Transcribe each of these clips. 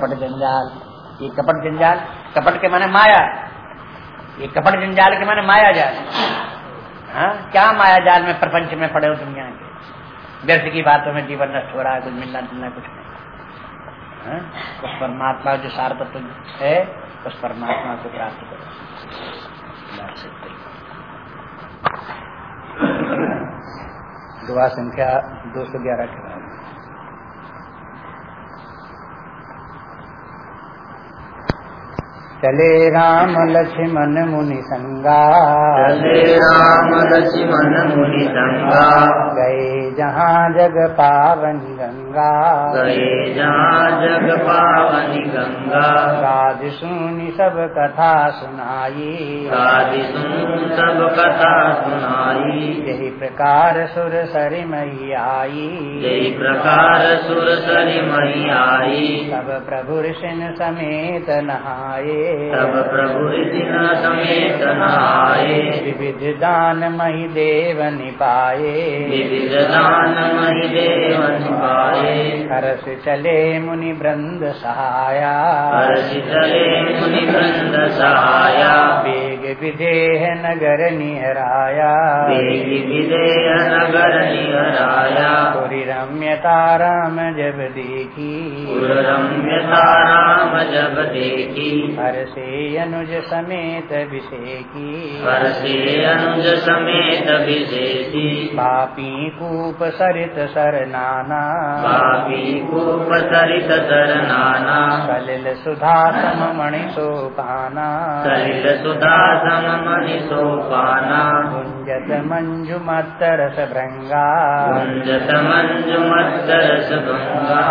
कपट जंजाल। ये कपट जंजाल, कपट के माने माया। ये कपट जंजाल के माने माया जाल। हाँ? क्या माया जाल में प्रपंच में पड़े हो दुनिया के? व्यर्थ की बातों में जीवन नष्ट हो रहा है, कुछ मिलना जुलना कुछ नहीं। हाँ? उस परमात्मा जो सार तत्व है, उस परमात्मा को प्राप्त करो। दुआ संख्या दो सौ ग्यारह के बाद। चले राम लक्ष्मण मुनि संगा। चले राम लक्ष्मण मुनि संगा। गए जहाँ जग पावन गंगा। गए जहाँ जग पावनी गंगा। राज सुनी सब कथा सुनाई। आदि सुन सब कथा सुनाई। यही प्रकार सुर सरी मई आई। जय प्रकार सुर सरि मई आई। सब प्रभु ऋषिन समेत नहाए। तब प्रभु सिंह समेत नहाए विविध दान मही देव निपाए विविध दान महि देव निभाए हरस चले मुनि वृंद सहाया हर्ष चले मुनि वृंद सहाया विदेह नगर निहराया विदेह नगर निहराया पुरी रम्यता राम जब देखी रम्यता राम जब देखी हर्षे अनुज समेत विषेकी हर्षे अनुज समेत विशेषी पापी कूप सरित सर नाना पापी कूप सरित सर नाना सलिल सुधा सममणि सोपाना सलिल सुधा न मञ्जुमत्तरसभृङ्गा सोपाना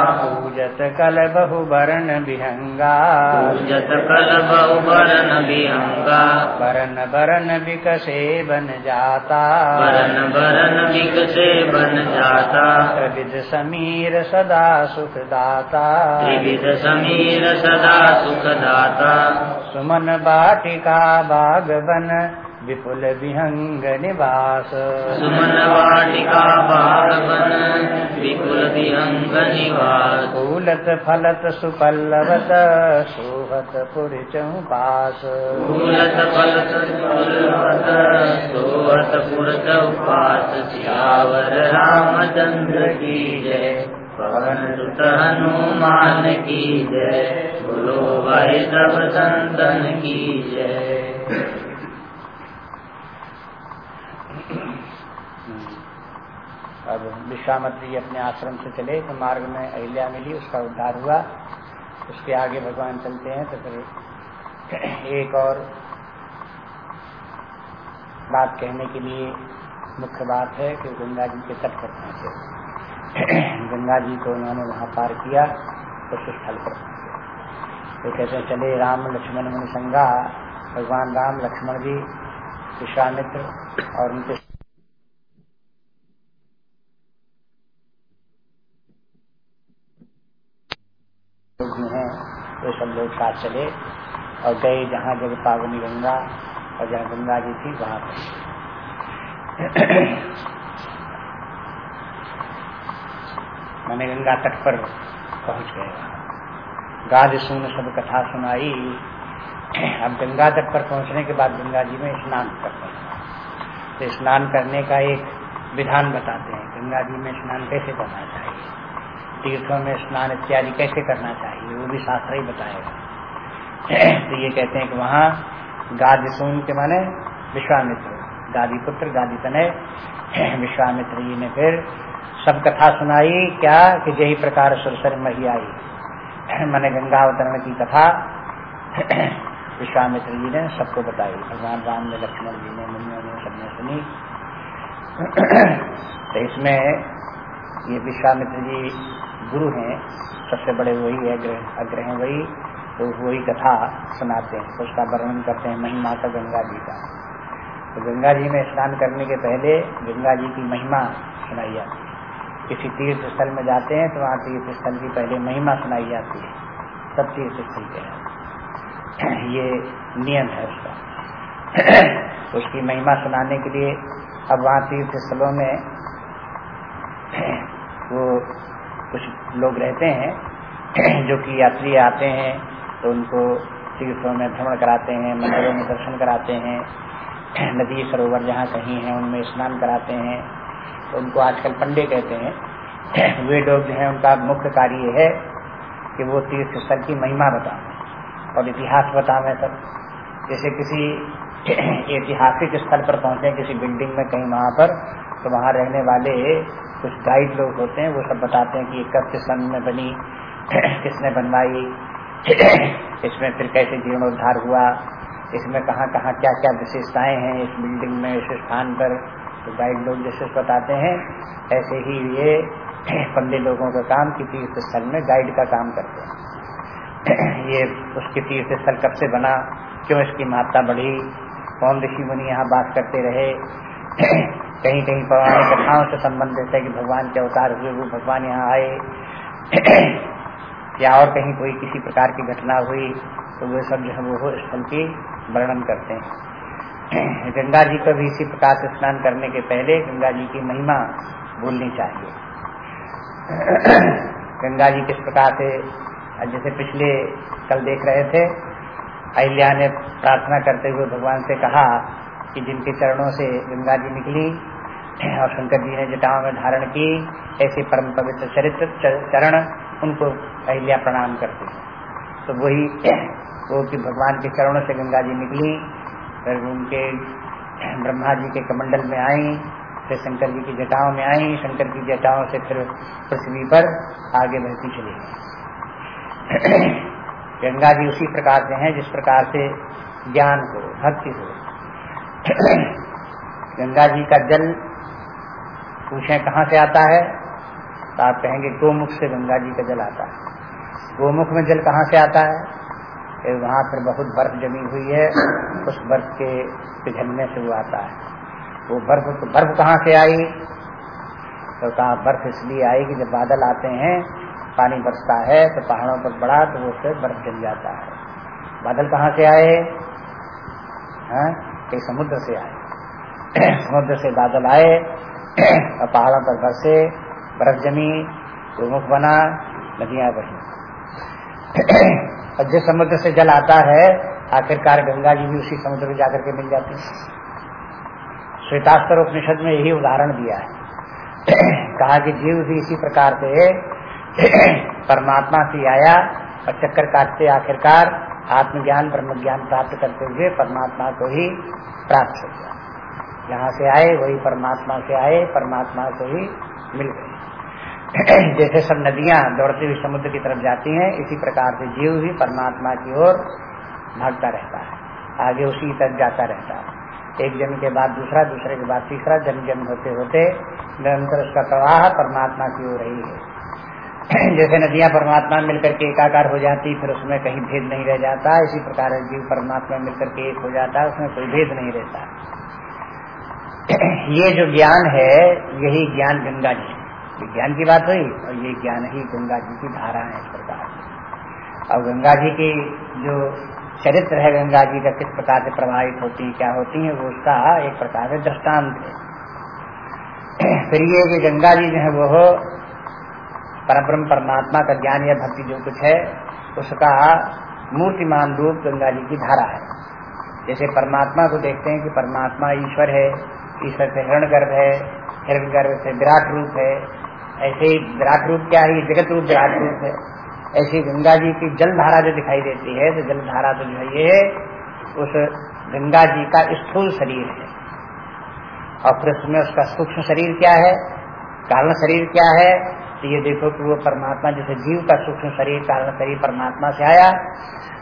पूजत कल बहु वर्ण विहंगा पूजत कल बहुवरण विहंगा बरन बरन विकसे बन जाता वरण वरण विकसे बन जाता त्रिविध समीर सदा सुख दाता त्रिविध समीर सदा सुख दाता सुमन बाटिका बागवन विपुल विहंग निवास सुमन वाटिका बागवन विपुल विहंग निवास फूलत फलत सुपल्लवत सोहत पुर चौपास फूलत फलत फूलवत सोहत पुरत उपास सियावर रामचंद्र की जय पवन सुत हनुमान की जय। बोलो भाई सब संतन की जय। अब विश्वामित्र जी अपने आश्रम से चले तो मार्ग में अहिल्या मिली, उसका उद्धार हुआ। उसके आगे भगवान चलते हैं तो फिर एक और बात कहने के लिए मुख्य बात है कि गंगा जी के तट पर पहुँचे। गंगा जी को उन्होंने वहाँ पार किया उस स्थल पर पहुँचे। तो कहते चले राम लक्ष्मण मुनि संगा भगवान राम लक्ष्मण जी, विश्वामित्र और उनके लोग हैं, वो सब लोग साथ चले और गए जहाँ जब पावनी गंगा और जहाँ गंगा जी थी, वहाँ पर मैंने गंगा तट पर पहुँच गए। गाज सुन, सब कथा सुनाई। अब गंगा तट पर पहुँचने के बाद गंगा जी में स्नान करते हैं। तो स्नान करने का एक विधान बताते हैं। गंगा जी में स्नान कैसे करना चाहिए? तीर्थों में स्नान इत्यादि कैसे करना चाहिए, वो भी शास्त्र ही बताएगा। तो ये कहते हैं कि वहाँ गादी सुन के माने विश्वामित्र, गादी पुत्र, गादी तनय विश्वामित्र जी ने फिर सब कथा सुनाई, क्या कि यही प्रकार सुरसर मही आई। मैंने गंगा अवतरण की कथा, विश्वामित्र जी ने सबको बताई। भगवान राम ने, लक्ष्मण जी ने, मुनियों ने, सबने सुनी। तो इसमें ये विश्वामित्र जी गुरु हैं, सबसे बड़े वही अग्रह अग्रह वही तो वही कथा सुनाते हैं तो उसका वर्णन करते हैं महिमा का गंगा जी का। तो गंगा जी में स्नान करने के पहले गंगा जी की महिमा सुनाई जाती है। किसी तीर्थ स्थल में जाते हैं तो वहाँ तीर्थ स्थल की पहले महिमा सुनाई जाती है। सब तीर्थ स्थल के ये नियम है उसका। उसकी महिमा सुनाने के लिए अब वहाँ तीर्थ स्थलों में वो कुछ लोग रहते हैं, जो कि यात्री आते हैं तो उनको तीर्थों में भ्रमण कराते हैं, मंदिरों में दर्शन कराते हैं, नदी, सरोवर जहाँ कहीं है, उनमें स्नान कराते हैं। तो उनको आजकल पंडे कहते हैं, वे लोग जो है, उनका मुख्य कार्य है कि वो तीर्थ स्थल की महिमा बताएँ और इतिहास बताएँ सब। जैसे किसी ऐतिहासिक स्थल पर पहुँचे, किसी बिल्डिंग में कहीं, वहाँ पर तो वहाँ रहने वाले कुछ गाइड लोग होते हैं, वो सब बताते हैं कि कब किस सन में बनी, किसने बनवाई, इसमें फिर कैसे जीर्णोद्धार हुआ, इसमें कहाँ कहाँ क्या क्या विशेषताएँ हैं इस बिल्डिंग में, इस स्थान पर। तो गाइड लोग जैसे बताते हैं, ऐसे ही ये पंडित लोगों का काम कि तीर्थ स्थल में गाइड का काम करते हैं। ये उसके तीर्थ स्थल कब से बना, क्यों इसकी महत्ता बढ़ी, कौन ऋषि मुनि यहाँ बात करते रहे कहीं कहीं पौराणिक कथाओं से संबंधित है कि भगवान के अवतार हुए, वो भगवान यहाँ आए। या और कहीं कोई किसी प्रकार की घटना हुई तो वे सब जो है वो स्थल की वर्णन करते हैं। गंगा जी को भी इसी प्रकार से स्नान करने के पहले गंगा जी की महिमा बोलनी चाहिए। गंगा जी किस प्रकार से जैसे पिछले कल देख रहे थे, अहिल्या ने प्रार्थना करते हुए भगवान से कहा कि जिनके चरणों से गंगा जी निकली और शंकर जी ने जटाओं में धारण की, ऐसे परम पवित्र चरित्र चरण उनको अहिल्या प्रणाम करते हैं। तो वही वो कि भगवान के चरणों से गंगा जी निकली, फिर उनके ब्रह्मा जी के कमंडल में आई, फिर शंकर जी की जटाओं में आई, शंकर की जटाओं से फिर पृथ्वी पर आगे बढ़ती चली गई। गंगा जी उसी प्रकार से हैं जिस प्रकार से ज्ञान को, भक्ति हो गंगा जी का जल पूछे कहाँ से आता है तो आप कहेंगे गोमुख से गंगा जी का जल आता है। गोमुख में जल कहाँ से आता है? वहाँ पर बहुत बर्फ़ जमी हुई है, उस बर्फ़ के पिघलने से वो आता है। वो बर्फ़ तो बर्फ़ कहाँ से आई? तो कहा बर्फ़ इसलिए आई कि जब बादल आते हैं, पानी बरसता है तो पहाड़ों पर पड़ा तो वो उससे बर्फ़ जम जाता है। बादल कहाँ से आए? हैं? कई समुद्र से आए। समुद्र से बादल आए, और पहाड़ों पर बरसे, बर्फ़ जमी गोमुख बना, नदियाँ बही। और जिस समुद्र से जल आता है, आखिरकार गंगा जी भी उसी समुद्र में जाकर के मिल जाती है। श्वेतास्तर उपनिषद में यही उदाहरण दिया है। कहा कि जीव भी इसी प्रकार से परमात्मा से आया, और चक्कर काटते आखिरकार आत्मज्ञान ब्रह्म ज्ञान प्राप्त करते हुए परमात्मा को ही प्राप्त हो गया। जहाँ से आए, वही परमात्मा से आए, परमात्मा को ही मिल गए। जैसे सब नदियाँ दौड़ती हुई समुद्र की तरफ़ जाती हैं, इसी प्रकार से जीव भी परमात्मा की ओर भागता रहता है, आगे उसी तक जाता रहता है। एक जन्म के बाद दूसरा, दूसरे के बाद तीसरा जन्म जन्म होते होते निरंतर उसका प्रवाह परमात्मा की ओर रही है। जैसे नदियाँ परमात्मा मिलकर के एकाकार हो जाती, फिर उसमें कहीं भेद नहीं रह जाता। इसी प्रकार जीव परमात्मा मिलकर के एक हो जाता है उसमें कोई भेद नहीं रहता। ये जो ज्ञान है, यही ज्ञान गंगा जी। ज्ञान की बात हुई, और ये ज्ञान ही गंगा जी की धारा है इस प्रकार। और गंगा जी की जो चरित्र है, गंगा जी का किस प्रकार से प्रभावित होती है क्या होती है, वो उसका एक प्रकार से दृष्टांत है। फिर ये गंगा जी जो है, वो परब्रह्म परमात्मा का ज्ञान या भक्ति जो कुछ है, उसका मूर्तिमान रूप गंगा जी की धारा है। जैसे परमात्मा को देखते हैं कि परमात्मा ईश्वर है, ईश्वर से हिरण गर्भ है, हिरण गर्भ से विराट रूप है, ऐसे ही विराट रूप क्या है? जगत रूप विराट रूप है। ऐसी गंगा जी की जल धारा जो दिखाई देती है तो जल धारा तो जो है ये उस गंगा जी का स्थूल शरीर है। और फिर उसमें उसका सूक्ष्म शरीर क्या है? कारण शरीर क्या है? तो ये देखो कि वो परमात्मा जैसे जीव का सूक्ष्म शरीर कारण शरीर परमात्मा से आया।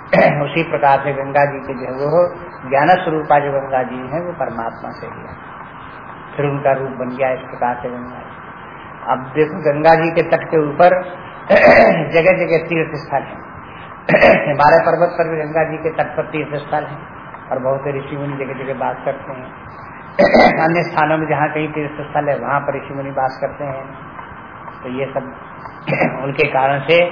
उसी प्रकार से गंगा जी के जो है वो ज्ञान स्वरूपा जो गंगा जी है, वो परमात्मा से है फिर उनका रूप बन गया इस प्रकार से गंगा जी। अब देखो गंगा जी के तट के ऊपर जगह जगह तीर्थ स्थल है। हिमालय पर्वत पर भी गंगा जी के तट पर तीर्थ स्थल है और बहुत से ऋषि मुनि जगह जगह बात करते हैं। अन्य स्थानों में जहाँ कहीं तीर्थ स्थल है, वहाँ पर ऋषि मुनि बात करते हैं। तो ये सब उनके कारण से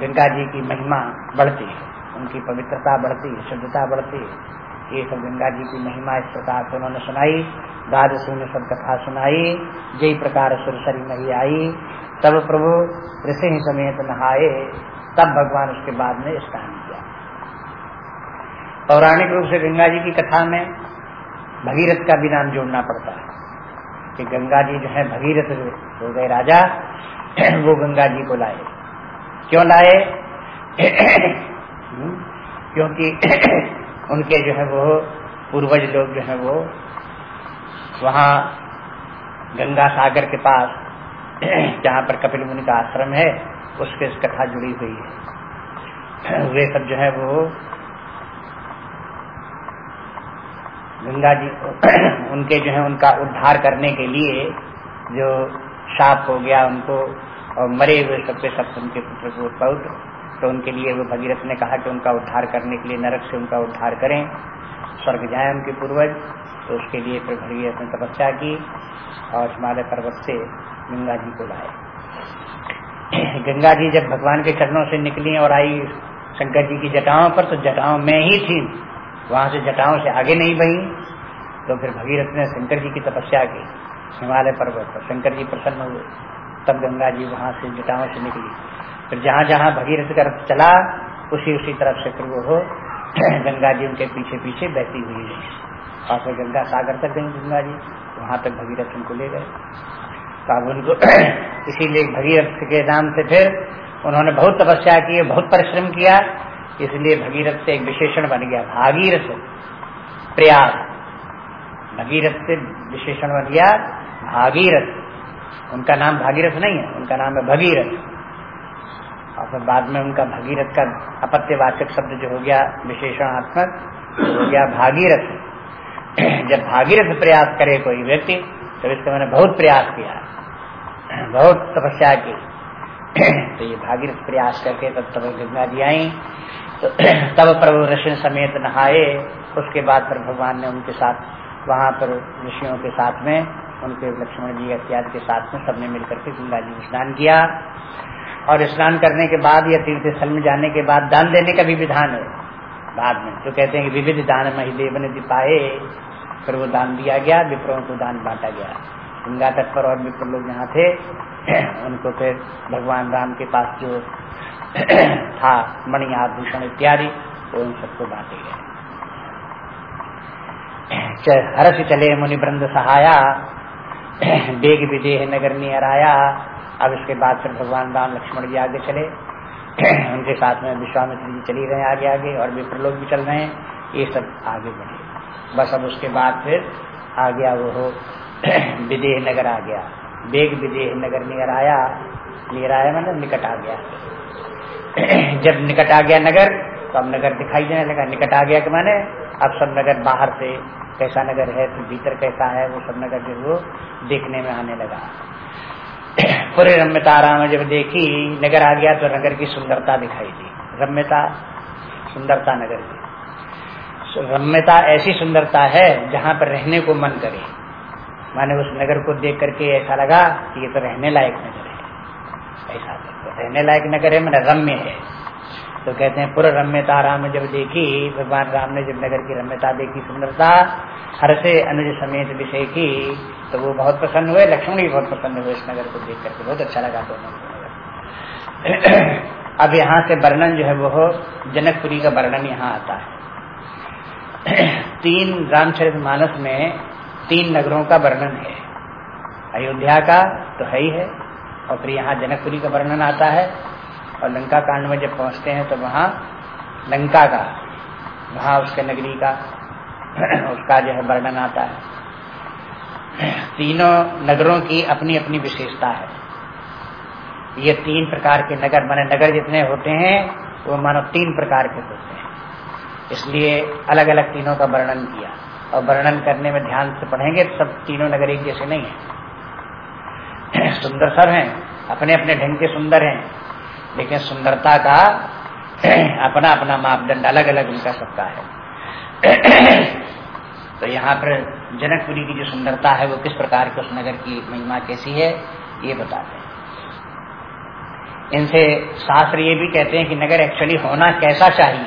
गंगा जी की महिमा बढ़ती है। उनकी पवित्रता बढ़ती है, शुद्धता बढ़ती है। ये सब गंगा जी की महिमा इस प्रकार से उन्होंने सुनाई द्वादशी ने सब कथा सुनाई, जय प्रकार सुरसरी नहीं आई। तब प्रभु ऋषि समेत नहाए, तब भगवान उसके बाद में स्नान किया। पौराणिक रूप से गंगा जी की कथा में भगीरथ का भी नाम जोड़ना पड़ता है कि गंगा जी जो है भगीरथ हो गए राजा वो गंगा जी को लाए। क्यों लाए? क्योंकि उनके जो है वो पूर्वज लोग जो है वो वहाँ गंगा सागर के पास, जहाँ पर कपिल मुनि का आश्रम है उसके कथा जुड़ी हुई है। वे सब जो है वो गंगा जी उनके जो है उनका उद्धार करने के लिए जो साप हो गया उनको और मरे हुए सबके सब उनके पुत्र को पौत्र तो उनके लिए वो भगीरथ ने कहा कि उनका उद्धार करने के लिए नरक से उनका उद्धार करें। स्वर्ग जाए उनके पूर्वज। तो उसके लिए फिर भगीरथ ने तपस्या की और हिमालय पर्वत से गंगा जी को लाए। गंगा जी जब भगवान के चरणों से निकली और आई शंकर जी की जटाओं पर तो जटाओं में ही थी। वहाँ से जटाओं से आगे नहीं बही। तो फिर भगीरथ ने शंकर जी की तपस्या की। हिमालय पर्वत पर शंकर जी प्रसन्न हुए। तब गंगा जी वहाँ से जटाओं से निकली। फिर जहाँ जहाँ भगीरथ का चला, उसी उसी तरफ़ से फिर वो हो, गंगा जी उनके पीछे पीछे बहती हुई है। और फिर गंगा सागर तक गई गंगा जी। वहाँ तक भगीरथ उनको ले गए। तो उनको इसीलिए भगीरथ के नाम से फिर उन्होंने बहुत तपस्या की, बहुत परिश्रम किया। इसलिए भगीरथ से एक विशेषण बन गया, भागीरथ प्रयास भगीरथ से विशेषण बन गया, भागीरथ। उनका नाम भागीरथ नहीं है, उनका नाम है भगीरथ। और फिर बाद में उनका भगीरथ का अपत्यवाचक शब्द जो हो गया विशेषणात्मक हो गया भागीरथ। जब भागीरथ प्रयास करे कोई व्यक्ति तो इसका मैंने बहुत प्रयास किया, बहुत तपस्या की। तो ये भागीरथ प्रयास करके तब तब गंगा जी आई। तो तब प्रभु ऋषि समेत नहाए। उसके बाद फिर भगवान ने उनके साथ, वहाँ पर ऋषियों के साथ में उनके लक्ष्मण जी इत्यादि के साथ में सबने मिलकर के गंगा जी स्नान किया। और स्नान करने के बाद या तीर्थ स्थल में जाने के बाद दान देने का भी विधान है। बाद में जो कहते हैं कि विविध दान महिदेव ने दिपाए, फिर वो दान दिया गया, विप्रों को दान बांटा गया। गंगा तट पर और विप्र लोग यहाँ थे, उनको फिर भगवान राम के पास जो था, मणि आभूषण इत्यादि, वो उन सबको बांटे गए। हर्ष चले मुनि वृंद सहाया। बेग विदेह नगर नियर आया अब इसके बाद फिर भगवान राम, लक्ष्मण जी आगे चले। उनके साथ में विश्वामित्र जी चली रहे आगे आगे और भी प्रलोक भी चल रहे हैं। ये सब आगे बढ़े। बस अब उसके बाद फिर आ गया वो हो विदेह नगर आ गया। बेग विदेह नगर नियर आया नियर आया निकट आ गया। जब निकट आ गया नगर तो अब नगर दिखाई देने लगा। निकट आ गया कि मैंने अब सब नगर बाहर से कैसा नगर है तो भीतर कैसा है, वो सब नगर जो वो देखने में आने लगा। पूरे रम्यता आराम जब देखी, नगर आ गया तो नगर की सुंदरता दिखाई दी। रम्यता, सुंदरता नगर की। रम्यता ऐसी सुंदरता है जहाँ पर रहने को मन करे। माने उस नगर को देख करके ऐसा लगा कि ये तो रहने लायक नगर है। ऐसा तो रहने लायक नगर है, मैंने रम्य है। तो कहते हैं पूरा रम्यता राम जब देखी, भगवान राम ने जब नगर की रम्यता देखी, सुंदरता, हर से अनुज समेत विषय की तो वो बहुत प्रसन्न हुए, लक्ष्मण भी बहुत प्रसन्न हुए इस नगर को देख करके। बहुत अच्छा लगा दोनों नगर अब यहाँ से वर्णन जो है, वो जनकपुरी का वर्णन यहाँ आता है। तीन रामचरित मानस में तीन नगरों का वर्णन है। अयोध्या का तो है ही है, और फिर यहाँ जनकपुरी का वर्णन आता है। और लंका कांड में जब पहुँचते हैं तो वहाँ लंका का, वहाँ उसके नगरी का, उसका जो है वर्णन आता है। तीनों नगरों की अपनी अपनी विशेषता है। ये तीन प्रकार के नगर, माने नगर जितने होते हैं, वो मानो तीन प्रकार के होते हैं। इसलिए अलग अलग तीनों का वर्णन किया। और वर्णन करने में ध्यान से पढ़ेंगे सब तीनों नगर एक जैसे नहीं है। सुंदर सब हैं अपने अपने ढंग के सुंदर हैं। लेकिन सुंदरता का अपना अपना मापदंड अलग अलग उनका सबका है। तो यहाँ पर जनकपुरी की जो सुंदरता है वो किस प्रकार की, उस नगर की महिमा कैसी है, ये बताते हैं। इनसे शास्त्र ये भी कहते हैं कि नगर एक्चुअली होना कैसा चाहिए?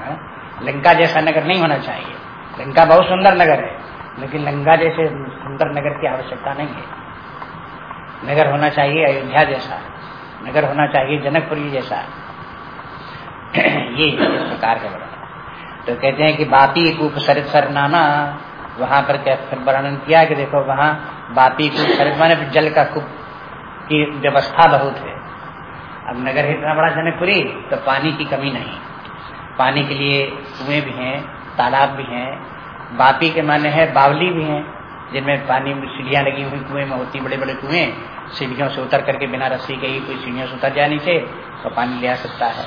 हाँ? लंका जैसा नगर नहीं होना चाहिए। लंका बहुत सुंदर नगर है, लेकिन लंका जैसे सुंदर नगर की आवश्यकता नहीं है। नगर होना चाहिए, अयोध्या जैसा नगर होना चाहिए, जनकपुरी जैसा। ये इस प्रकार का वर्णन। तो कहते हैं कि बापी कूप सरित सर नाना वहाँ पर क्या फिर वर्णन किया कि देखो वहाँ बापी कूप सरित माने जल का कूप की व्यवस्था बहुत है। अब नगर है इतना बड़ा जनकपुरी तो पानी की कमी नहीं। पानी के लिए कुएँ भी हैं, तालाब भी हैं, बापी के माने है बावली भी हैं। जिनमें पानी सीढ़ियाँ लगी हुई कुएँ में होती बड़े बड़े कुएँ, सीढ़ियों से उतर करके बिना रस्सी के ही कोई सीढ़ियों से उतर जाने से तो पानी ले आ सकता है।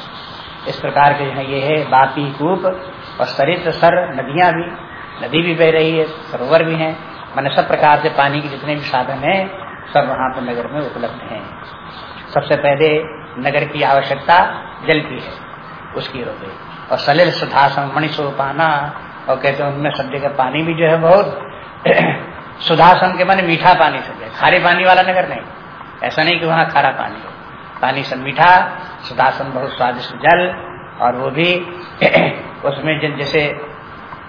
इस प्रकार के यहाँ ये है बापी कूप और सरित सर, नदियाँ भी, नदी भी बह रही है, सरोवर भी है। मैंने सब प्रकार से पानी के जितने भी साधन है, सब वहाँ पर नगर में उपलब्ध हैं। सबसे पहले नगर की आवश्यकता जल की है, उसकी हो गई और सलिल सुधासन मणिशो पाना और कहते हैं उनमें सब जगह पानी भी जो है बहुत सुधासन के माने मीठा पानी है खारे पानी वाला नगर नहीं। ऐसा नहीं कि वहाँ खारा पानी हो। पानी सब मीठा, सुधासन बहुत स्वादिष्ट जल, और वो भी उसमें जिन जैसे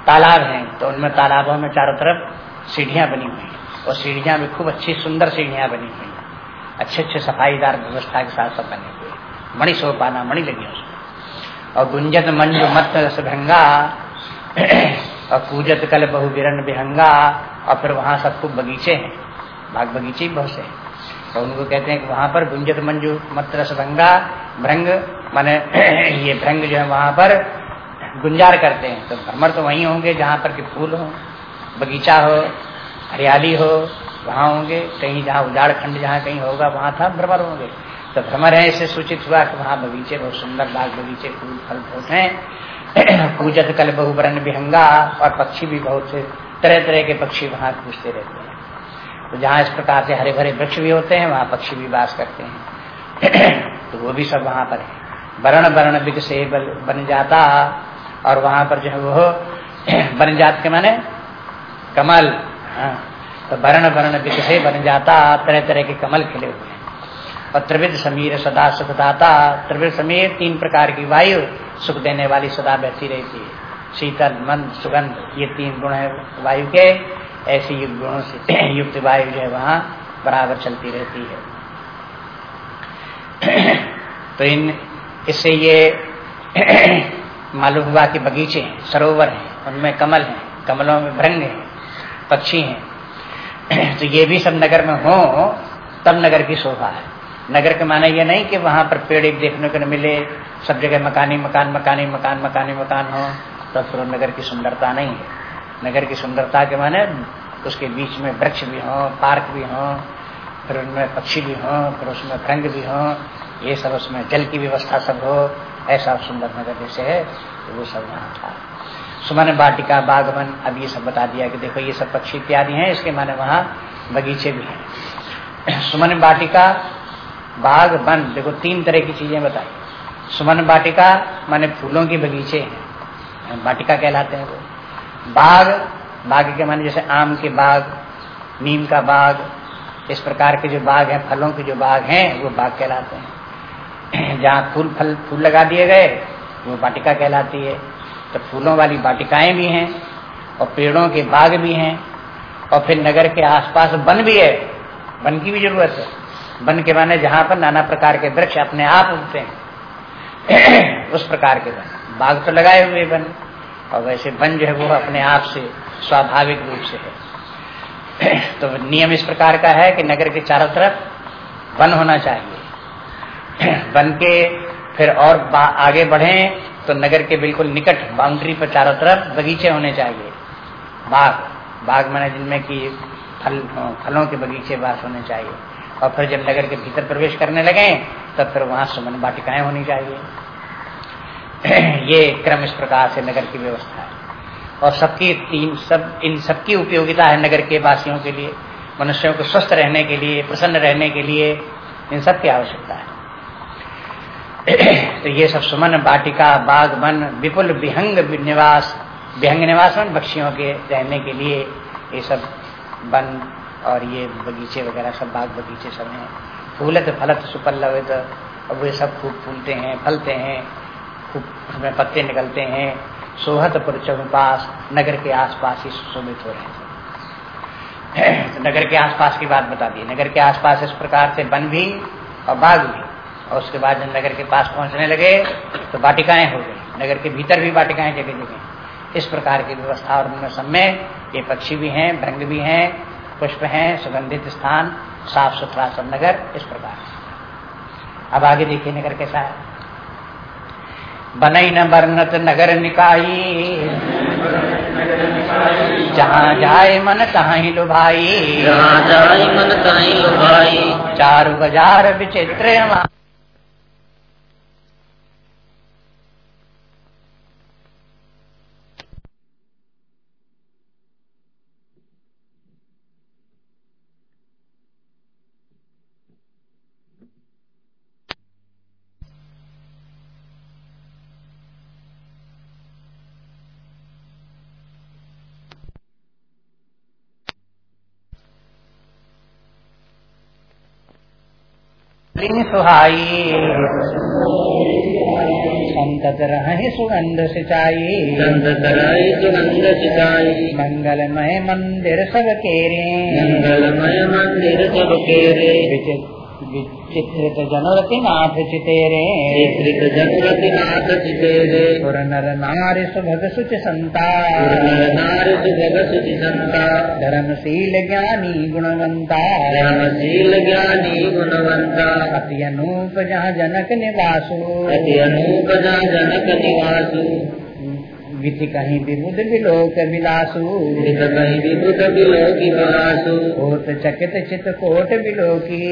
तालाब हैं तो उनमें तालाबों में चारों तरफ़ सीढ़ियाँ बनी हुई हैं। और सीढ़ियाँ भी खूब अच्छी, सुंदर सीढ़ियाँ बनी हुई हैं। अच्छे अच्छे सफाईदार व्यवस्था के साथ सब बने हुए मणि सो पाना मणि लगी उसमें। और गुंजत मंजु मत रसभंगा और पूजत कल बहु बिरन विहंगा और फिर वहाँ सब खूब बगीचे हैं। बाग बगीचे भी बहुत से तो उनको कहते हैं कि वहाँ पर गुंजत मंजू मत रसभंगा भ्रंग, माने ये भ्रंग जो है वहाँ पर गुंजार करते हैं। तो भ्रमर तो वहीं होंगे जहाँ पर कि फूल हो, बगीचा हो, हरियाली हो, वहाँ होंगे। कहीं जहाँ उजाड़ खंड जहाँ कहीं होगा, वहाँ था भ्रमर होंगे। तो भ्रमर है, इससे सूचित हुआ कि वहाँ बगीचे बहुत सुंदर बाग बगीचे, फूल फल बहुत हैं। पूजत कल बहुबरन विहंगा और पक्षी भी बहुत से तरह तरह के पक्षी वहाँ पूछते रहते हैं। तो जहाँ इस प्रकार से हरे भरे वृक्ष भी होते हैं, वहाँ पक्षी भी वास करते हैं। तो वो भी सब वहाँ पर है। वर्ण वर्ण बिग से बन जाता और वहाँ पर जो है वो बन जात के माने कमल हाँ। तो वर्ण वर्ण बिग से बन जाता तरह तरह के कमल खिले हुए हैं। और त्रिविध समीर सदा सुखदाता, त्रिविध समीर तीन प्रकार की वायु सुख देने वाली सदा बहती रहती है। शीतल, मंद, सुगंध, ये तीन गुण है वायु के। ऐसी युक्त गुणों से, युक्त वायु जो है वहाँ बराबर चलती रहती है। तो इन, इससे ये, मालूम हुआ कि बगीचे हैं, सरोवर हैं, उनमें कमल हैं, कमलों में भ्रंग हैं, पक्षी हैं। तो ये भी सब नगर में हो, तब नगर की शोभा है। नगर के माने ये नहीं कि वहाँ पर पेड़ एक देखने को न मिले, सब जगह मकानी, मकान मकानी मकान मकानी, मकान हो। तब फिर नगर की सुंदरता नहीं है। नगर की सुंदरता के माने उसके बीच में वृक्ष भी हो, पार्क भी हो, फिर उनमें पक्षी भी हो, फिर उसमें भ्रंग भी हो, ये सब उसमें जल की व्यवस्था सब हो, ऐसा सुंदर नगर जैसे है तो वो सब यहाँ था। सुमन बाटिका बागवन, अब ये सब बता दिया कि देखो ये सब पक्षी इत्यादि हैं, इसके माने वहाँ बगीचे भी हैं। सुमन बाटिका बाग वन देखो तीन तरह की चीज़ें बताई। सुमन वाटिका माने फूलों के बगीचे हैं। बाटिका कहलाते हैं वो। बाग बाग के माने जैसे आम के बाग नीम का बाग इस प्रकार के जो बाग हैं, फलों के जो बाग हैं, वो बाग कहलाते हैं। जहाँ फूल, फल, फूल लगा दिए गए, वो बाटिका कहलाती है। तो फूलों वाली बाटिकाएँ भी हैं, और पेड़ों के बाग भी हैं, और फिर नगर के आसपास वन भी है। वन की भी ज़रूरत है। वन के माने जहाँ पर नाना प्रकार के वृक्ष अपने आप उगते हैं। उस प्रकार के वन। बाग तो लगाए हुए वन और वैसे वन जो है वो अपने आप से स्वाभाविक रूप से है। तो नियम इस प्रकार का है कि नगर के चारों तरफ़ वन होना चाहिए। वन के फिर और आगे बढ़े तो नगर के बिल्कुल निकट बाउंड्री पर चारों तरफ़ बगीचे होने चाहिए। बाग बाग मैंने जिनमें की फल, फलों के बगीचे बास होने चाहिए। और फिर जब नगर के भीतर प्रवेश करने लगे, तब तो फिर वहाँ सुमन वाटिकाएँ होनी चाहिए। ये क्रम इस प्रकार से नगर की व्यवस्था है। और सबकी तीन, सब, इन सबकी उपयोगिता है नगर के वासियों के लिए, मनुष्यों को स्वस्थ रहने के लिए, प्रसन्न रहने के लिए, इन सब की आवश्यकता है। तो ये सब सुमन बाटिका बाग वन विपुल विहंग निवास विहंग निवास में पक्षियों के रहने के लिए ये सब वन और ये बगीचे वगैरह, सब बाग बगीचे सब हैं। फूलत फलत सुपल्लवित, अब वे सब खूब फूलते हैं, फलते हैं। उसमें पत्ते निकलते हैं, सोहत पास, नगर के आसपास ही सुशोभित हो रहे हैं। तो नगर के आसपास की बात बता दी। नगर के आसपास इस प्रकार से वन भी और बाग भी। और उसके बाद जब नगर के पास पहुँचने लगे तो वाटिकाएँ हो गई। नगर के भीतर भी बाटिकाएँ जगह जगह इस प्रकार की व्यवस्था और उनमें सब में ये पक्षी भी हैं भ्रंग भी हैं, पुष्प हैं, सुगंधित स्थान, साफ़ सुथरा सब नगर इस प्रकार अब आगे देखिए नगर कैसा है। बनई न बरनत नगर निकाई। जहाँ जाए मन तहाँ लुभाई। जहाँ जाए मन तहीं लुभाई। चारु बाज़ार विचित्र सुहाई। संतत रहे सुगंध सिंचाई। संतत रह सुगंध सिंचाई। मंगलमय मंदिर सब केरे। मंगलमय मंदिर सब केरे। विचित्र विचित्रित जनरति नाथ चितेरे। चित्रित जनरति नाथ चितेरे। सुर नर नारी सुभग सुच संता। नर नार सुभग सुचि संता। धर्मशील ज्ञानी गुणवंता। धर्मशील ज्ञानी गुणवंता। अति अनूप जहाँ जनक निवासु। अति अनूप जहाँ जनक निवासु। विधि कहीं विबुध विलोक विलासु। कहीं होत चकित चित कोट विलोकी।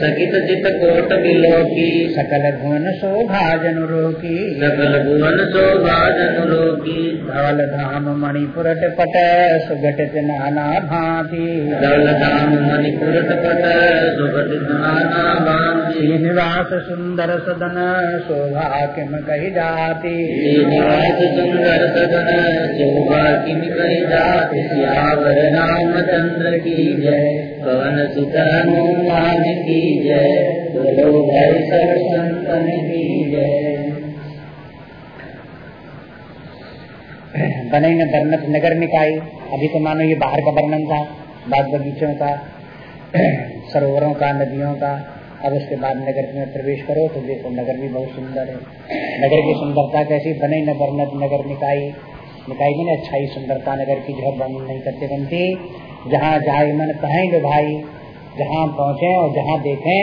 सकित चित कोट विलोकी। सकल भुवन शोभा जनु रोकी सकल भुवन शोभा जनुलोकी धवल धाम मणिपुरट पट सुघटित नाना भांति। दल धाम मणिपुर पट सुगत नाना भांति। श्रीनिवास सुंदर सदन शोभा किम कही जाती। श्रीनिवास सुंदर सदन शोभा किम कही जात सियावर रामचंद्र की जय की जय बोलो भाई सब संतन की जय बने नगर निकाय। अभी तो मानो ये बाहर का वर्णन था, बाग बगीचों का, सरोवरों का, नदियों का अब उसके बाद नगर में प्रवेश करो तो देखो नगर भी बहुत सुंदर है। नगर की सुंदरता कैसी? बने न बरनत नगर निकाय निकाय में अच्छाई, सुंदरता नगर की जो है नहीं करते, बनती। जहाँ जाए मन कहें लो भाई, जहाँ पहुँचे और जहाँ देखें,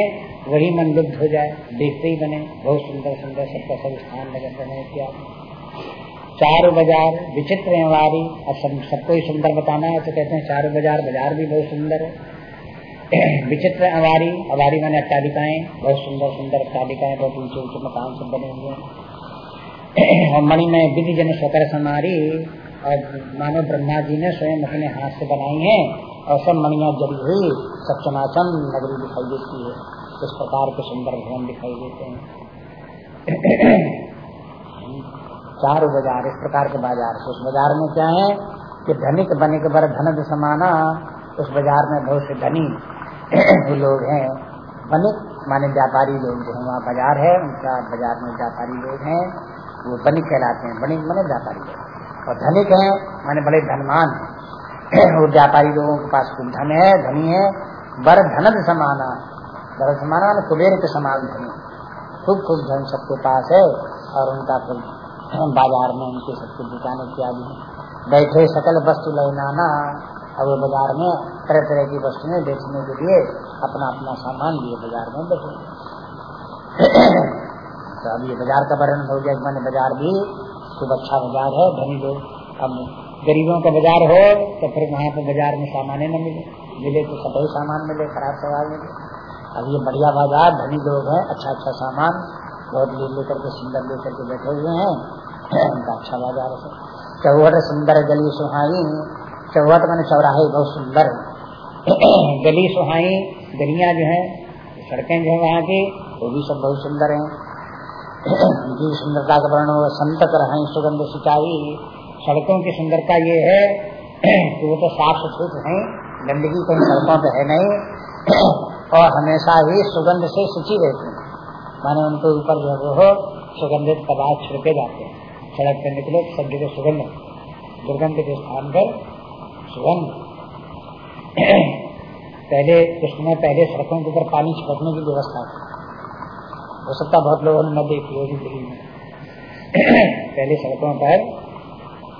वही मन लुप्त हो जाए। देखते ही बने। बहुत सुंदर सुंदर सबका सब स्थान नगर बने इत्यादि चारों बाज़ार, विचित्र वारी। अब सब, सबको ही सुंदर बताना है तो कहते हैं, चारों बाज़ार बाज़ार भी बहुत सुंदर है। विचित्र अवारी अवारी मैंने अट्टालिकाएँ बहुत सुंदर सुंदर अट्टालिकाएँ बहुत ऊँचे ऊँचे मकान सब बने हुए और मणि में विधि जन स्वकर समारी, और मानव ब्रह्मा जी ने स्वयं अपने हाथ से बनाई है, और सब मणिया जड़ी हुई, सब चमाचम नगरी दिखाई देती है। इस प्रकार के सुंदर भवन दिखाई देते हैं। चार बाज़ार, इस प्रकार के बाज़ार उस बाज़ार में क्या है कि धनिक बने के बर धन समाना उस बाज़ार में बहुत से धनी लोग हैं बनिक माने व्यापारी लोग जो है, वहाँ बाज़ार है, उनका बाज़ार में व्यापारी लोग हैं, वो बनिक कहलाते हैं बनिक माने व्यापारी लोग। और धनिक हैं, माने बड़े धनवान वो व्यापारी लोगों के पास खूब धन है, धनी है बर धनद समाना। बर समाना कुबेर के समान धनी। खूब खूब धन सबके पास है, और उनका फिर बाज़ार में उनके सबके दुकान इत्यादि बैठे सकल वस्तु लहनाना। अब वो बाज़ार में तरह तरह की वस्तुएँ बेचने के लिए अपना अपना सामान लिए बाज़ार में बैठे तो अब ये बाज़ार का वर्णन हो गया मैंने बाज़ार भी खूब अच्छा बाज़ार है, धनी लोग। अब गरीबों का बाज़ार हो तो फिर वहाँ पे बाज़ार में सामान न मिले। मिले तो सब सामान मिले, खराब सामान मिले अब ये बढ़िया बाज़ार, धनी लोग हैं अच्छा अच्छा सामान, बहुत ले लेकर के, सुंदर लेकर के बैठे हुए हैं उनका अच्छा बाज़ार है। चौहट सुंदर गली सुहाई चौहट मैंने चौराहे, बहुत सुंदर। गली सुहाई, गलियाँ जो है, सड़कें जो है वहाँ की, वो भी सब बहुत सुंदर हैं। उनकी सुंदरता का वर्णन हुआ संतक रहे सुगंध सिंचाई। सड़कों की सुंदरता ये है कि वो तो साफ़ सुथरी है, गंदगी कहीं सड़कों पे है नहीं। और हमेशा ही सुगंध से सिंची रहती है। माने उनके ऊपर जो वो हो, सुगंधित पदार्थ छिड़के जाते हैं। सड़क पे निकले, सब जगह सुगंध दुर्गंध के स्थान पर पहले कुछ समय पहले सड़कों के ऊपर पानी छिड़कने की व्यवस्था थी। हो सकता बहुत लोगों ने न देखी होगी दिल्ली में पहले सड़कों पर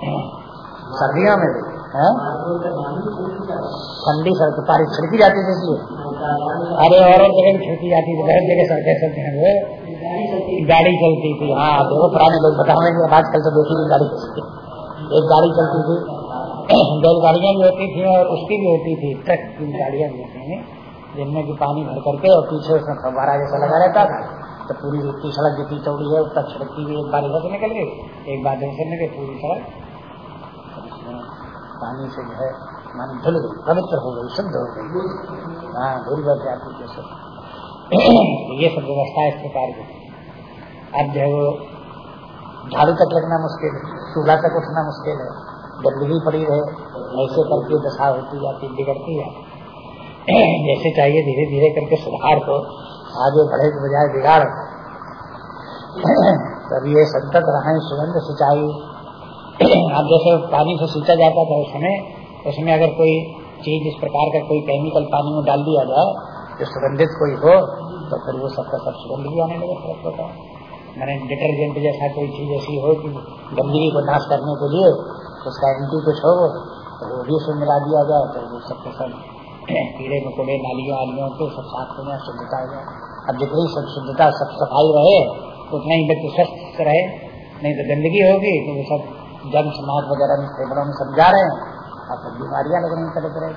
सर्दियों में ठंडी सड़क पारी छिड़की जाती थी इसलिए। अरे और जगह छिड़की जाती थी, बहुत जगह सड़कें चलते हैं वो। गाड़ी चलती थी हाँ देखो पुराने लोग बताओगे आजकल तो देखी थी गाड़ी। एक गाड़ी चलती थी बैलगाड़ियाँ भी होती थी और उसकी भी होती थी, ट्रक की गाड़ियाँ भी होती थी, जिनमें की पानी भर करके और पीछे उसमें फवारा जैसा लगा रहता था। तो पूरी इतनी सड़क जितनी चौड़ी है, उतना छिड़कती हुई एक बार इधर से निकल गई। एक बार इधर से निकल, पूरी सड़क। पानी से जो है मानी धुल गई पवित्र हो गई, शुद्ध हो गई। हाँ धुल बढ़ जाती है सब ये सब व्यवस्था इस प्रकार की अब जो है वो झाड़ू तक लगना मुश्किल है, चूल्हा तक उठना मुश्किल है। गंदगी पड़ी रहे, ऐसे करके दशा होती जाती, बिगड़ती जाती। जैसे चाहिए धीरे धीरे करके सुधार को आगे बढ़े के बजाय बिगाड़। तब ये संतत रहे, सुगंध सिंचाई। अब जैसे पानी से सींचा जाता था उस समय उसमें अगर कोई चीज़ इस प्रकार का कोई केमिकल पानी में डाल दिया जाए, जो सुगंधित कोई हो तो फिर वो सबका सब सुगंध भी आने लगे होता है मैंने डिटर्जेंट जैसा कोई चीज़ ऐसी हो कि गंदगी को नाश करने के लिए उसका एंटी कुछ हो तो वो भी उसमें मिला दिया जाए तो वो सबके सब कीड़े मकोड़े, नालियों, आलियों को सब साफ़ हो जाए, शुद्धता हो जाए। अब जितनी सब शुद्धता, सब सफ़ाई रहे, उतना ही व्यक्ति स्वस्थ रहे। नहीं तो गंदगी होगी तो वो सब जन समाज वगैरह में फेफड़ों में सब जा रहे हैं। और सब बीमारियाँ लग रही तरह तरह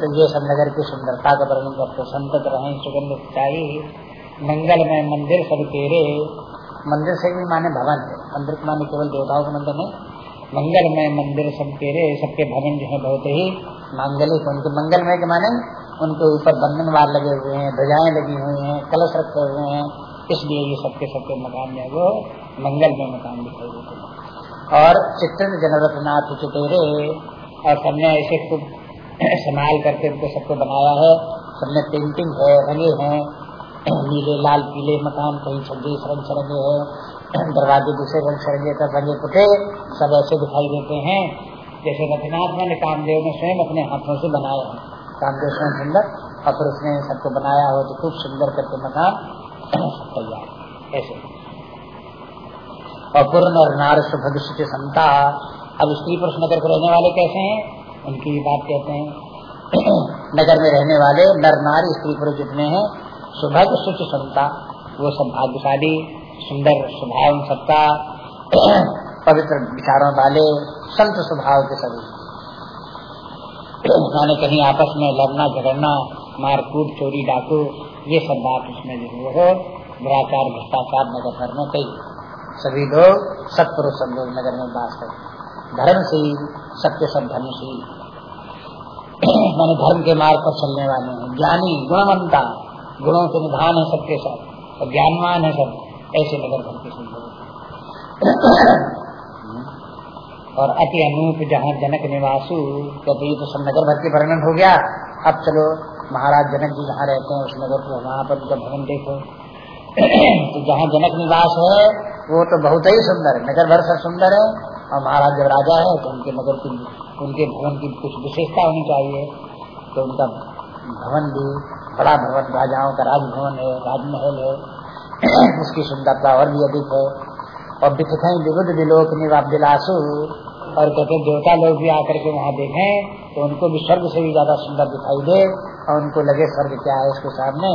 तो ये सब नगर की सुंदरता का वर्णन करते संतत रहे सुगंध चाहिए मंगल में मंदिर सब तेरे मंदिर से भी माने भवन है मंदिर माने केवल देवताओं का मंदिर नहीं मंगल में मंदिर सब तेरे सबके भवन जो है बहुत ही मांगलिक उनके मंगलमय के माने उनके ऊपर बंधन वार लगे हुए हैं, ध्वजाएँ लगी हुई हैं, कलश रखे हुए हैं। इसलिए ये सबके सबके मकान में वो मंगल में मकान दिखाई देते हैं। और चित्र जनरत्नाथ चितेरे, और सबने ऐसे खूब संभाल करके उनको सबको बनाया है। सबने पेंटिंग है, रंगे हैं, नीले, लाल, पीले मकान, कहीं छब्बीस रंग सरंगे है। दरवाजे दूसरे रंग सरंगे तक रंगे पुटे सब ऐसे दिखाई देते हैं, जैसे रघुनाथ ने कामदेव ने स्वयं अपने हाथों से बनाया कामदेव स्वयं सुंदर, और फिर उसने सबको बनाया हो तो खूब सुंदर करके मकान तैयार, ऐसे। और पूर्ण और नार भविष्य संता, अब स्त्री पुरुष नगर को रहने वाले कैसे हैं? उनकी भी बात कहते हैं। नगर में रहने वाले नर नारी स्त्री पुरुष जितने हैं सुभग सुच संता, वो सब भाग्यशाली सुंदर स्वभाव सबका पवित्र विचारों वाले, संत स्वभाव के सभी। माने कहीं आपस में लड़ना, झगड़ना, मारकूट, चोरी, डाकू, ये सब बात उसमें ज़रूर हो। दुराचार, भ्रष्टाचार, नगर भर में कई सभी लोग, सत्पुरुष सब लोग नगर में बास करते धर्मशील सत्य सब धर्मशील मैंने धर्म के मार्ग पर चलने वाले हैं। ज्ञानी, गुणवंता, गुणों के निधान है सबके सब। ज्ञानवान है सब। ऐसे नगर भर के लोग और अति अनूप जहाँ जनक निवासु कहते तो सब नगर भर के वर्णन हो गया। अब चलो, महाराज जनक जी जहाँ रहते हैं उस नगर को वहाँ पर उनका भवन देखो। तो जहाँ जनक निवास है, वो तो बहुत ही सुंदर है। नगर भर सब सुंदर है। और महाराज जब राजा है तो उनके नगर की, उनके भवन की कुछ विशेषता होनी चाहिए। तो उनका भवन भी, बड़ा भवन, राजाओं का राजभवन है, राजमहल है। उसकी सुंदरता और भी अधिक है। और बिखते विविध विलोक निवास दिलासु। और कहते देवता लोग भी आकर के वहाँ देखें तो उनको भी स्वर्ग से भी ज़्यादा सुंदर दिखाई दे। और उनको लगे, स्वर्ग क्या है उसके सामने?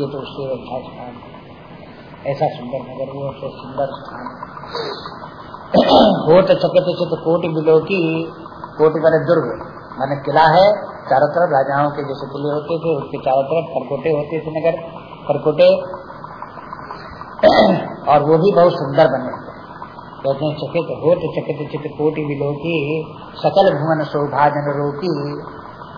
ये तो उससे अच्छा स्थान ऐसा सुंदर नगर वो तो सुंदर स्थान। हो तो चकित चित कोटि बिलो की कोटि बने दुर्ग, मैंने किला है। चारों तरफ़ राजाओं के जैसे किले होते थे, उसके चारों तरफ़ परकोटे होते थे नगर। परकोटे और वो भी बहुत सुंदर बने कहते हैं, चकित हो तो चकित, चित कोटि विलोकी, सकल भुवन शोभाजन रोकी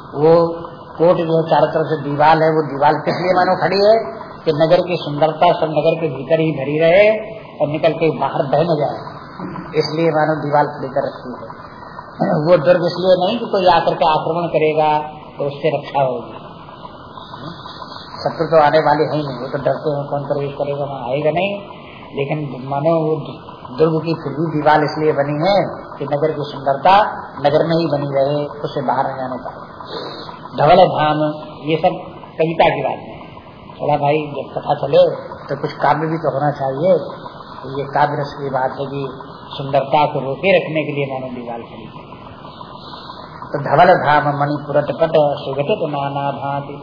वो कोट जो चारों तरफ़ से दीवाल है, वो दीवाल किस लिए मानो खड़ी है? कि नगर की सुंदरता सब नगर के भीतर ही भरी रहे और निकल के बाहर बह न जाए। इसलिए मानो दीवाल खड़ी कर रखी है। वो दुर्ग इसलिए नहीं कि कोई आकर के आक्रमण करेगा तो उससे रक्षा होगी। शत्रु तो आने वाले है नहीं, वो तो डरते हैं, कौन प्रवेश करेगा, वहाँ आएगा नहीं। लेकिन मानो वो दुर्ग की फिर भी दीवार इसलिए बनी है कि नगर की सुंदरता नगर में ही बनी रहे उससे बाहर न जाने पाए। धवल धाम, ये सब कविता की बात है। थोड़ा भाई, जब कथा चले तो कुछ काव्य भी तो होना चाहिए। तो ये काव्य रस की बात है कि सुंदरता को रोके रखने के लिए मानो दीवार खड़ी तो धवल धाम मणिपुरट पट सुगठित नाना भांति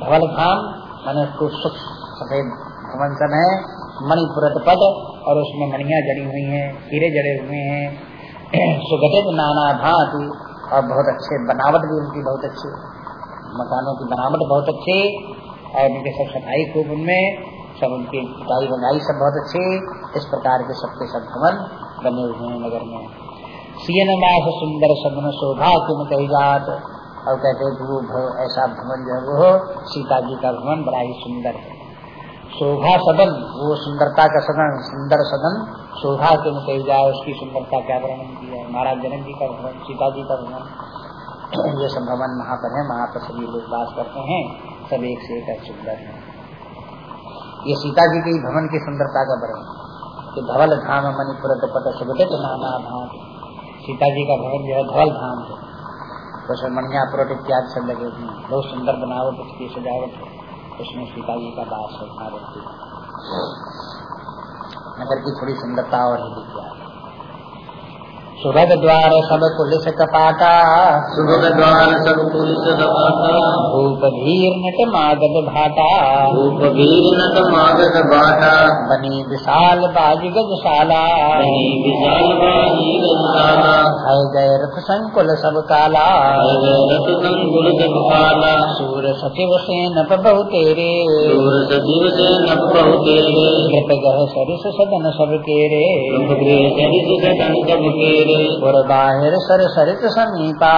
धवल धाम, मैंने उसको सुख, सफ़ेद भवन सन है मणिपुरट पट और उसमें मणिया जड़ी हुई हैं, हीरे जड़े हुए हैं, सुगठित नाना भांति और बहुत अच्छे, बनावट भी उनकी बहुत अच्छी। मकानों की बनावट बहुत अच्छी और उनके सब सफ़ाई खूब उनमें, सब उनकी पिटाई बनाई सब बहुत अच्छी, इस प्रकार के सबके सब भवन बने हुए हैं नगर में। सीएन मास सुंदर सदन शोभा तुम कही जात और कहते वो ऐसा भवन जो है वो सीता जी का भवन बड़ा ही सुंदर है। शोभा सदन, वो सुंदरता का सदन, सुंदर सदन, शोभा के कही जाए, उसकी सुंदरता क्या वर्णन किया है। महाराज जनक जी का भवन, सीता जी का भवन। ये सब भवन वहाँ पर है, वहाँ पर सभी लोग वास करते हैं, सब एक से एक सुंदर है। ये सीता जी के भवन की सुंदरता का वर्णन। कि धवल धाम मणिपुर सुगठित नाना सीता जी का भवन जो है धवल धाम है। उसमें मणिया पुरट इत्यादि सब लगे हुए हैं। बहुत सुंदर बनावट उसकी सजावट उसमें सीता जी का दास है वहाँ रहती नगर की थोड़ी सुंदरता और ही दिख जाए द्वार सब पुलिस कपाटा। सुभग द्वार सब पुलिस कपाटा। भूप भीर नट मागद भाटा। भूप भीर नट मागद भाटा। बनी विशाल बाज गजशाला। बनी विशाल बाज गजशाला। है गए रथ संकुल सब काला। रथ संकुल सब काला। सूर सचिव सेन बहु तेरे। सूर सचिव सेन बहु तेरे। कृप गह सरिस सदन सब केरे। गृह सरिस सदन सब और बाहिर सर सरित समीपा।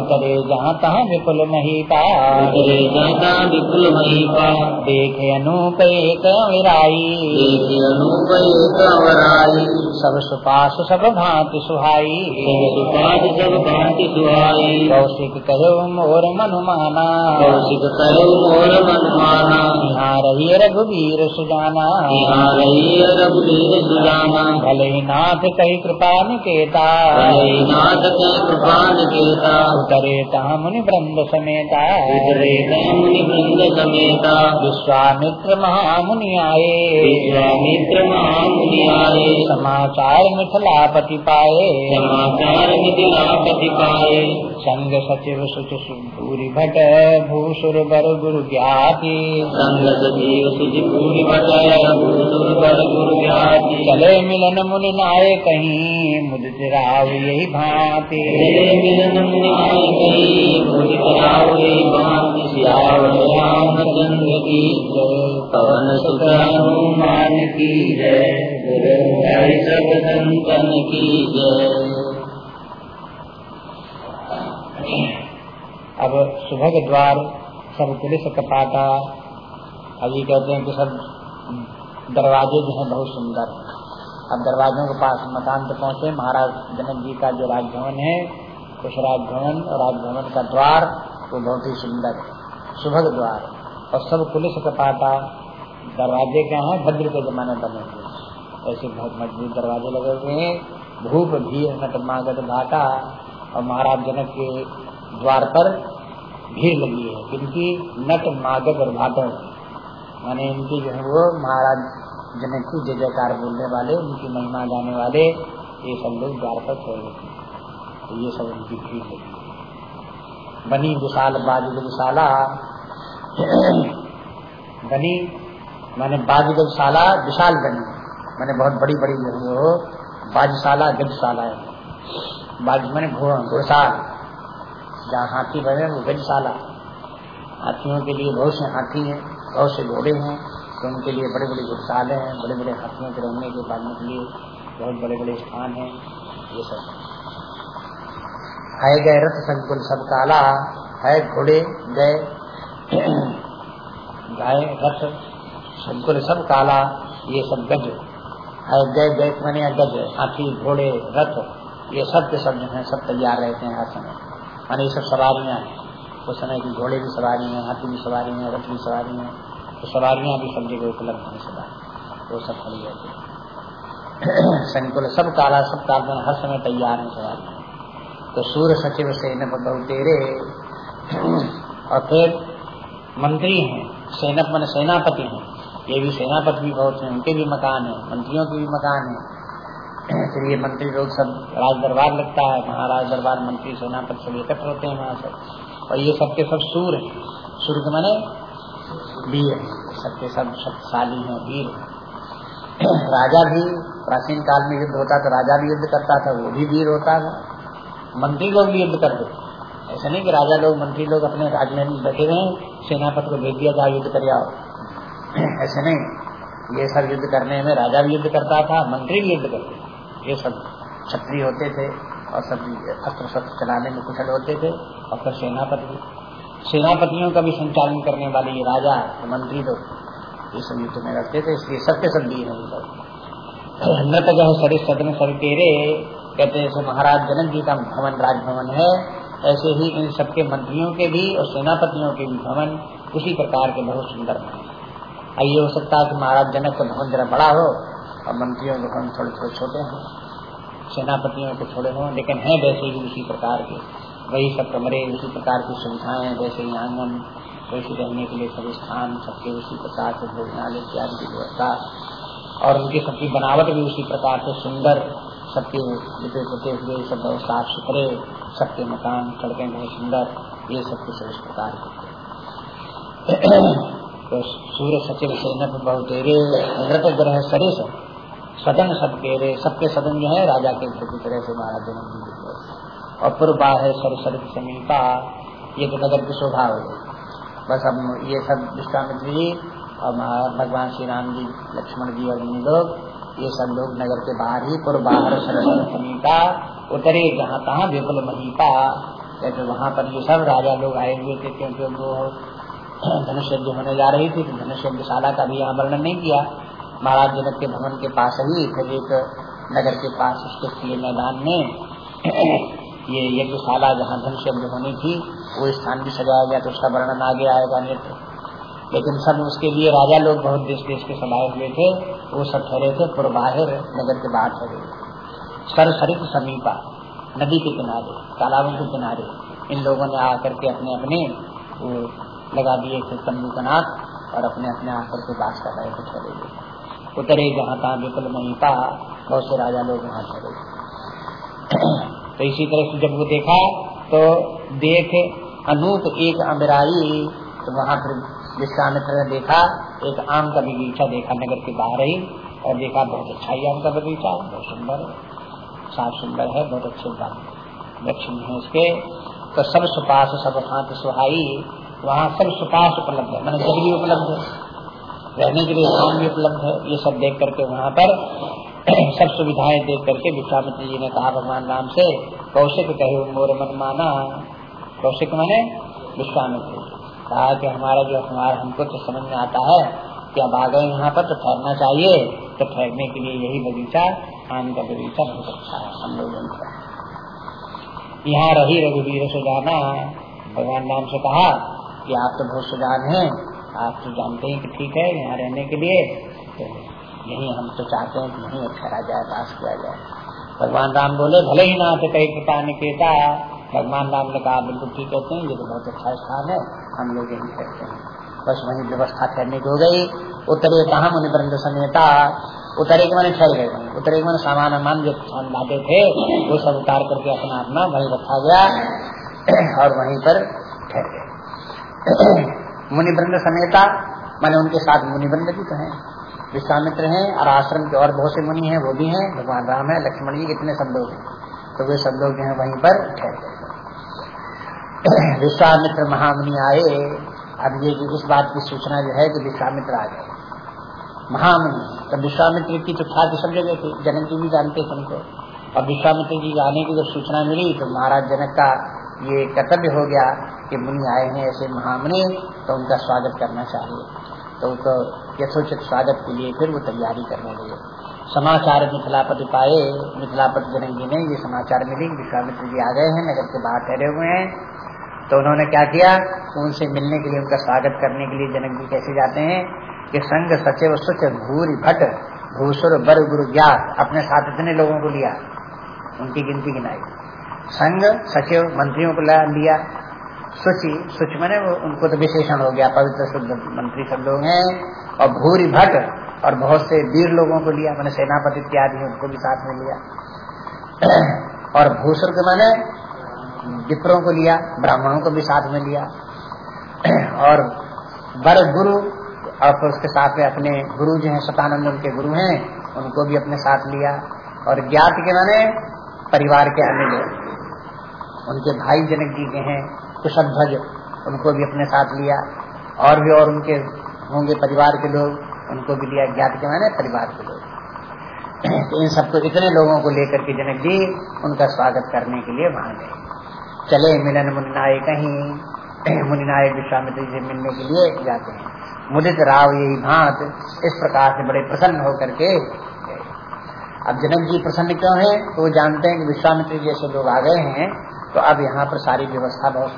उतरे जहाँ तहाँ विपुल महीपा। उतरे जहाँ तहाँ विपुल महीपा। देखे अनूप एक विराई देखे अनूप एक वराई सब सुपास सब भांति सुहाई। सब सुपास सब भांति सुहाई। कौशिक कहो मोर मनुमाना। कौशिक कहो मोर मनुमाना। यहाँ रही रघुवीर सुजाना। यहाँ रही रघुवीर सुजाना। भले नाथ कही कृपा निकेता। भले नाथ कही कृपा निकेता। उतरे मुनि वृंद समेता। उतरे मुनि वृंद समेता। विश्वामित्र महामुनि आए। विश्वामित्र महामुनि आए। समाचार मिथिलापति पाए। समाचार मिथिलापति पाए। संग सचिव सुच सूरी भट भूसुर बर गुरु ज्ञाति। संग सचिव सुच पूरी भट भूसुर बर गुरु ज्ञाति। चले मिलन मुनि नाये कहीं मुदित राव यही भांति मिलन मुनि नाये कहीं पवन सुत की जय सब संतन की जय अब सुबह के द्वार सब पुलिस कपाटा अभी कहते हैं कि सब दरवाजे जो हैं बहुत सुंदर। अब दरवाजों के पास मकान पे पहुँचे। महाराज जनक जी का जो राजभवन है उस राजभवन और राजभवन का द्वार, वो बहुत ही सुंदर है सुभग द्वार। और सब पुलिस कपाटा दरवाजे क्या हैं भद्र के जमाने बने हुए ऐसे बहुत मज़बूत दरवाजे लगे हुए हैं। भूप भीड़, नट, मागध, भाटा, और महाराज जनक के द्वार पर भीड़ लगी है। इनकी नट, मागध और भाटों माने इनकी जो है वो महाराज जनक की जय जयकार बोलने वाले, उनकी महिमा गाने वाले, ये सब लोग द्वार पर छोड़ देते तो ये सब उनकी भीड़ लगी बनी विशाल बाज गजशाला बनी, माने बाज गजशाला विशाल बनी। मैंने बहुत बड़ी बड़ी जो है बाजशाला गजशाला है। बाज मैंने घोड़साल। जहाँ हाथी बने वो गजशाला। हाथियों के लिए बहुत से हाथी हैं, बहुत से घोड़े हैं। तो उनके लिए बड़े बड़े घुड़साले हैं बड़े बड़े हाथियों के रहने के पालने के लिए बहुत बड़े बड़े स्थान हैं, ये सब। है गए रथ संकुल सब काला, है घोड़े गए, गाय रथ संकुल सब काला, ये सब गज। है गए गए मैंने गज, हाथी, घोड़े, रथ, ये सब के सब जो है, सब तैयार रहते हैं हर समय माने ये सब सवारियाँ हैं। उस समय की घोड़े की सवारी है, हाथी की सवारी है, रथ की सवारी है। तो सवारियाँ भी सब जगह उपलब्ध है सदा वो सब खड़ी रहती है। संकुल, सब काला, सब काल हर समय तैयार है सवारी। तो सूर्य सचिव से न तेरे, और फिर मंत्री हैं, सेना, मन सेनापति हैं। ये भी सेनापति भी बहुत हैं, उनके भी मकान है, मंत्रियों के भी मकान है। फिर ये मंत्री लोग सब राज दरबार लगता है महाराज दरबार मंत्री, सेनापति सब एकत्र होते हैं वहाँ सब। और ये सबके सब सूर है। सूर्य के माने वीर सबके सब शक्तिशाली हैं, वीर। राजा भी, प्राचीन काल में युद्ध होता तो राजा भी युद्ध करता था, वो भी वीर होता था। मंत्री लोग भी युद्ध करते ऐसा नहीं कि राजा लोग, मंत्री लोग अपने राजमहल में बैठे रहे, सेनापति को भेज दिया जाओ युद्ध कर आओ ऐसे नहीं। ये सब युद्ध करने में राजा भी युद्ध करता था, मंत्री भी युद्ध करते ये सब छत्री होते थे और सब अस्त्र शस्त्र चलाने में कुशल होते थे, और फिर सेनापति सेनापतियों का भी संचालन करने वाले ये राजा तो मंत्री लोग ये युद्ध में रखते थे, इसलिए सबके सब है नृत जो सर सदन सर तेरे, कहते हैं महाराज जनक जी का भवन, राजभवन है, ऐसे ही इन सबके मंत्रियों के भी और सेनापतियों के भी भवन उसी प्रकार के बहुत सुंदर बने आइए हो सकता है कि महाराज जनक का भवन जरा बड़ा हो और मंत्रियों के भवन थोड़े थोड़े छोटे हों, सेनापतियों के थोड़े हों, लेकिन है वैसे ही उसी प्रकार के। वही सब कमरे उसी प्रकार की सुविधाएँ ही आँगन वैसे रहने के लिए सब स्थान सबके उसी प्रकार से भोजनालय इत्यादि की व्यवस्था और उनकी सबकी बनावट भी उसी प्रकार से सुंदर, सबके लिपे पुते हुए सब साफ़ सुथरे, सबके मकान, सड़कें बहुत सुंदर, ये सब कुछ इस प्रकार के तो सूर्य सचिव सेना बहुत नृत ग्रह सरे सब सदन सब केरे सबके सदन जो है राजा के तरह से महाराज जन्म जी और पूर्वा है सर सर समीपा, ये तो नगर की शोभा हो गई। बस अब ये सब विश्वामित्र जी और भगवान श्री राम जी, लक्ष्मण जी और लोग, ये सब लोग नगर के बाहर ही, पूर्व बाहर समीपा, उतरे जहाँ तहाँ विपुल महीपा। कहते, वहाँ पर ये सब राजा लोग आए हुए थे, क्योंकि वो धनुष यज्ञ होने जा रही थी तो धनुष यज्ञशाला का भी यहाँ वर्णन नहीं किया। महाराज जनक के भवन के पास ही फिर एक नगर के पास खुले मैदान में ये यज्ञशाला जहाँ धन यज्ञ होनी थी, वो स्थान भी सजाया गया तो उसका वर्णन आगे आएगा नृत्य। लेकिन सब उसके लिए राजा लोग बहुत देश देश के समाये हुए थे, वो सब ठहरे थे, पूर्वाहिर नगर के बाहर ठहरे। सर सरित समीपा, नदी के किनारे, तालाबों के किनारे, इन लोगों ने आकर के अपने अपने वो लगा दिए थे तम्बू कनाथ और अपने अपने आकर के बास कर रहे थे, ठहरे हुए। उतरे जहाँ तहाँ विपुल महीपा, बहुत से राजा लोग वहाँ ठहरे। तो इसी तरह से जब वो देखा तो देख अनूप एक अमराई तो वहाँ फिर विश्वामित्र ने देखा, एक आम का बगीचा देखा नगर के बाहर ही, और देखा बहुत अच्छा ही आम का बगीचा, बहुत सुंदर, साफ़ सुंदर है, बहुत अच्छे वृक्ष है इसके तो सब सुपास, सब हाथ सुहाई, वहाँ सब सुपास उपलब्ध है, मैंने भी उपलब्ध है, रहने के लिए स्थान भी उपलब्ध है, ये सब देख करके वहाँ पर सब सुविधाएँ देख करके विश्वामित्र जी ने कहा, भगवान राम से, कौशिक कहे, मोर मन माना। कौशिक माने, विश्वामित्र। कहा कि हमारा जो हमारा हमको तो समझ में आता है कि अब आ गए यहाँ पर तो ठहरना चाहिए। तो ठहरने के लिए यही बगीचा, आम का बगीचा बहुत अच्छा है, हम लोग यहाँ रही रघुवीर से जाना। भगवान राम से कहा कि आप तो बहुत सुजान हैं, आप तो जानते हैं कि ठीक है, यहाँ रहने के लिए। तो यही हम तो चाहते हैं कि यही ठहरा जाए पास किया जाए। भगवान राम बोले, भले ही नाथ कई कृपा निकेता भगवान राम ने कहा, बिल्कुल ठीक कहते हैं, ये तो बहुत अच्छा स्थान है, हम लोग यही कहते हैं। बस वही व्यवस्था करने की हो गई। उतरे कहा मुनिवृंद समेता उतरे के मैंने ठहर गए उतरे के मैंने सामान अमान जो लाते थे, वो सब उतार करके अपना अपना वही रखा गया और वहीं पर ठहर गए मुनिवृंद समेता मैंने उनके साथ मुनिवृंद भी तो हैं। विश्वामित्र हैं और आश्रम के और बहुत से मुनि हैं, वो भी हैं। भगवान राम है, लक्ष्मण जी कितने सब लोग हैं। तो वे सब लोग है वहीं पर ठहर विश्वामित्र महामुनि आए। अब ये इस बात की सूचना जो है कि विश्वामित्र आ गए। महामुनि तो विश्वामित्र की तो ख्याति सब जगह थी, जनक जी भी जानते थे उनको। और विश्वामित्र जी आने की जब सूचना मिली तो महाराज जनक का ये कर्तव्य हो गया कि मुनि आए हैं ऐसे महामुनि तो उनका स्वागत करना चाहिए। तो तो यथोचित स्वागत के लिए फिर वो तैयारी करने लगे। समाचार मिथिलापति पाए, मिथिलापति जनक जी ने ये समाचार मिली, विश्वामित्र जी आ गए हैं, नगर के बाहर ठहरे हुए हैं। तो उन्होंने क्या किया? उनसे मिलने के लिए, उनका स्वागत करने के लिए जनक जी कैसे जाते हैं? कि संघ सचिव सुच भूरी भट्ट भूसुर बर गुरु ज्ञात, अपने साथ इतने लोगों को लिया। उनकी गिनती गिनाई। संघ सचिव मंत्रियों को लिया। सुचि, सुच मैंने उनको तो विशेषण हो गया, पवित्र शुद्ध मंत्री सब लोग हैं, और भूरी भट्ट, और बहुत से वीर लोगों को लिया, मैंने सेनापति इत्यादि उनको भी साथ में लिया। और भूसुर के मैंने, विप्रों को लिया, ब्राह्मणों को भी साथ में लिया। और बर गुरु और फिर उसके साथ में अपने गुरु जो है, सतानंद उनके गुरु हैं, उनको भी अपने साथ लिया। और ज्ञात के माने, परिवार के अन्य लोग, उनके भाई जनक जी के हैं कुशल ध्वज उनको भी अपने साथ लिया। और भी और उनके होंगे परिवार के लोग, उनको भी लिया ज्ञात के माने परिवार के लोग। तो इन सबको इतने लोगों को लेकर के जनक जी उनका स्वागत करने के लिए वहाँ गए। चले मिलन मुनिनाय कहीं, मुनिनाय विश्वामित्र से मिलने के लिए जाते हैं। मुदित राव यही भात इस प्रकार से बड़े प्रसन्न होकर के अब जनक जी प्रसन्न क्यों है? तो वो जानते हैं कि विश्वामित्र जैसे लोग आ गए हैं तो अब यहाँ पर सारी व्यवस्था बहुत